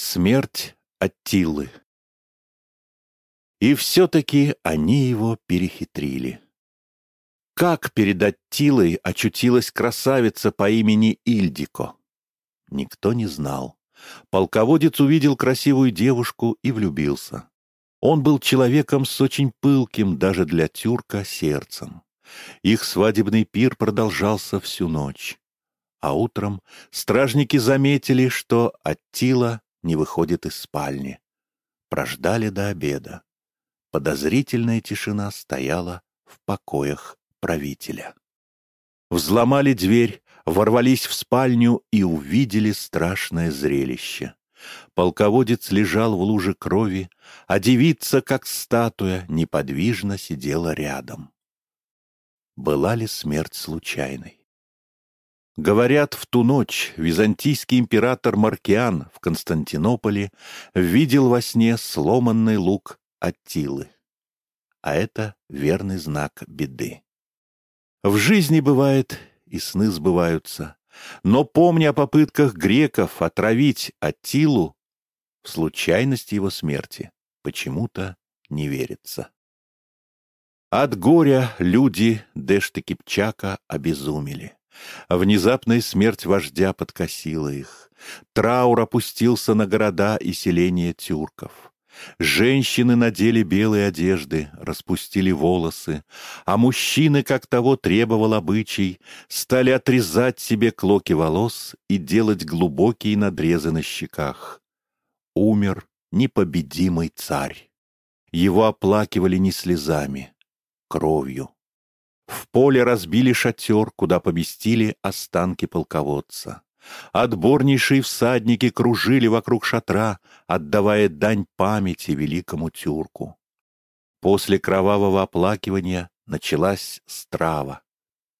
Смерть Аттилы. И все-таки они его перехитрили. Как перед Аттилой очутилась красавица по имени Ильдико? Никто не знал. Полководец увидел красивую девушку и влюбился. Он был человеком с очень пылким даже для тюрка сердцем. Их свадебный пир продолжался всю ночь. А утром стражники заметили, что Аттила не выходит из спальни. Прождали до обеда. Подозрительная тишина стояла в покоях правителя. Взломали дверь, ворвались в спальню и увидели страшное зрелище. Полководец лежал в луже крови, а девица, как статуя, неподвижно сидела рядом. Была ли смерть случайной? Говорят, в ту ночь византийский император Маркиан в Константинополе видел во сне сломанный лук Аттилы. А это верный знак беды. В жизни бывает, и сны сбываются. Но помня о попытках греков отравить Аттилу, в случайность его смерти почему-то не верится. От горя люди Дэшты Кипчака обезумели. Внезапная смерть вождя подкосила их. Траур опустился на города и селения тюрков. Женщины надели белые одежды, распустили волосы, а мужчины, как того требовал обычай, стали отрезать себе клоки волос и делать глубокие надрезы на щеках. Умер непобедимый царь. Его оплакивали не слезами, кровью. В поле разбили шатер, куда поместили останки полководца. Отборнейшие всадники кружили вокруг шатра, отдавая дань памяти великому тюрку. После кровавого оплакивания началась страва,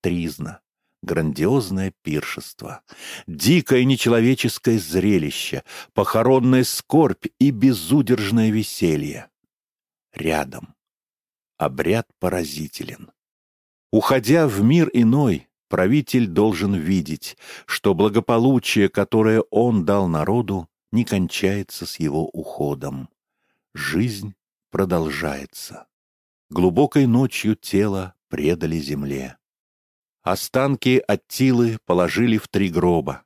тризна, грандиозное пиршество, дикое нечеловеческое зрелище, похоронная скорбь и безудержное веселье. Рядом. Обряд поразителен. Уходя в мир иной, правитель должен видеть, что благополучие, которое он дал народу, не кончается с его уходом. Жизнь продолжается. Глубокой ночью тело предали земле. Останки Аттилы положили в три гроба.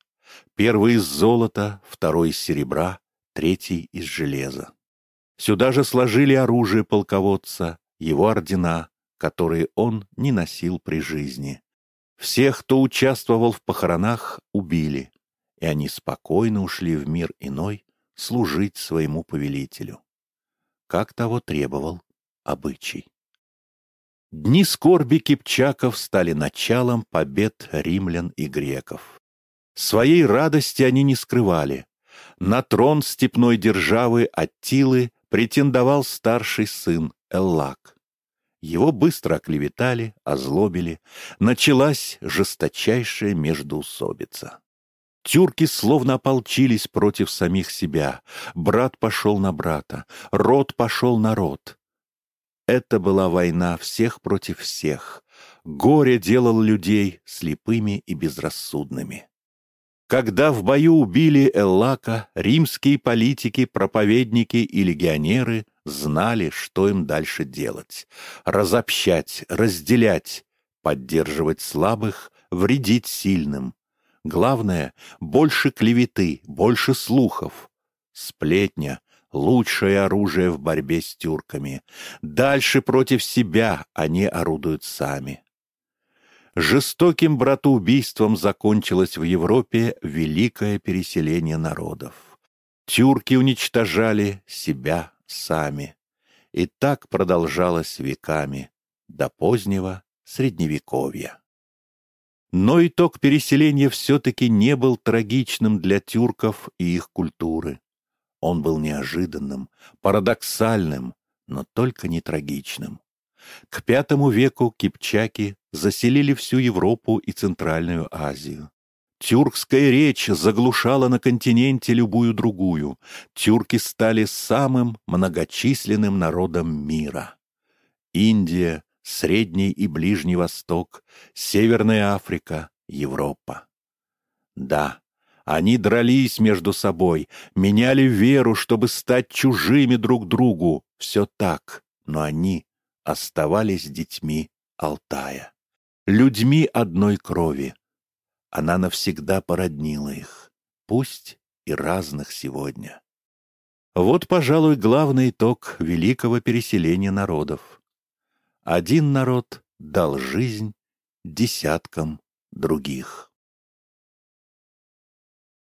Первый из золота, второй из серебра, третий из железа. Сюда же сложили оружие полководца, его ордена, которые он не носил при жизни. Всех, кто участвовал в похоронах, убили, и они спокойно ушли в мир иной служить своему повелителю. Как того требовал обычай. Дни скорби кипчаков стали началом побед римлян и греков. Своей радости они не скрывали. На трон степной державы Аттилы претендовал старший сын Эллак. Его быстро оклеветали, озлобили. Началась жесточайшая междоусобица. Тюрки словно ополчились против самих себя. Брат пошел на брата, род пошел на род. Это была война всех против всех. Горе делал людей слепыми и безрассудными. Когда в бою убили Эллака, римские политики, проповедники и легионеры знали, что им дальше делать. Разобщать, разделять, поддерживать слабых, вредить сильным. Главное — больше клеветы, больше слухов. Сплетня — лучшее оружие в борьбе с тюрками. Дальше против себя они орудуют сами. Жестоким братоубийством закончилось в Европе великое переселение народов. Тюрки уничтожали себя сами. И так продолжалось веками, до позднего Средневековья. Но итог переселения все-таки не был трагичным для тюрков и их культуры. Он был неожиданным, парадоксальным, но только не трагичным. К пятому веку кипчаки заселили всю Европу и Центральную Азию. Тюркская речь заглушала на континенте любую другую. Тюрки стали самым многочисленным народом мира. Индия, Средний и Ближний Восток, Северная Африка, Европа. Да, Они дрались между собой, меняли веру, чтобы стать чужими друг другу. Все так, но они оставались детьми Алтая, людьми одной крови. Она навсегда породнила их, пусть и разных сегодня. Вот, пожалуй, главный итог великого переселения народов. Один народ дал жизнь десяткам других.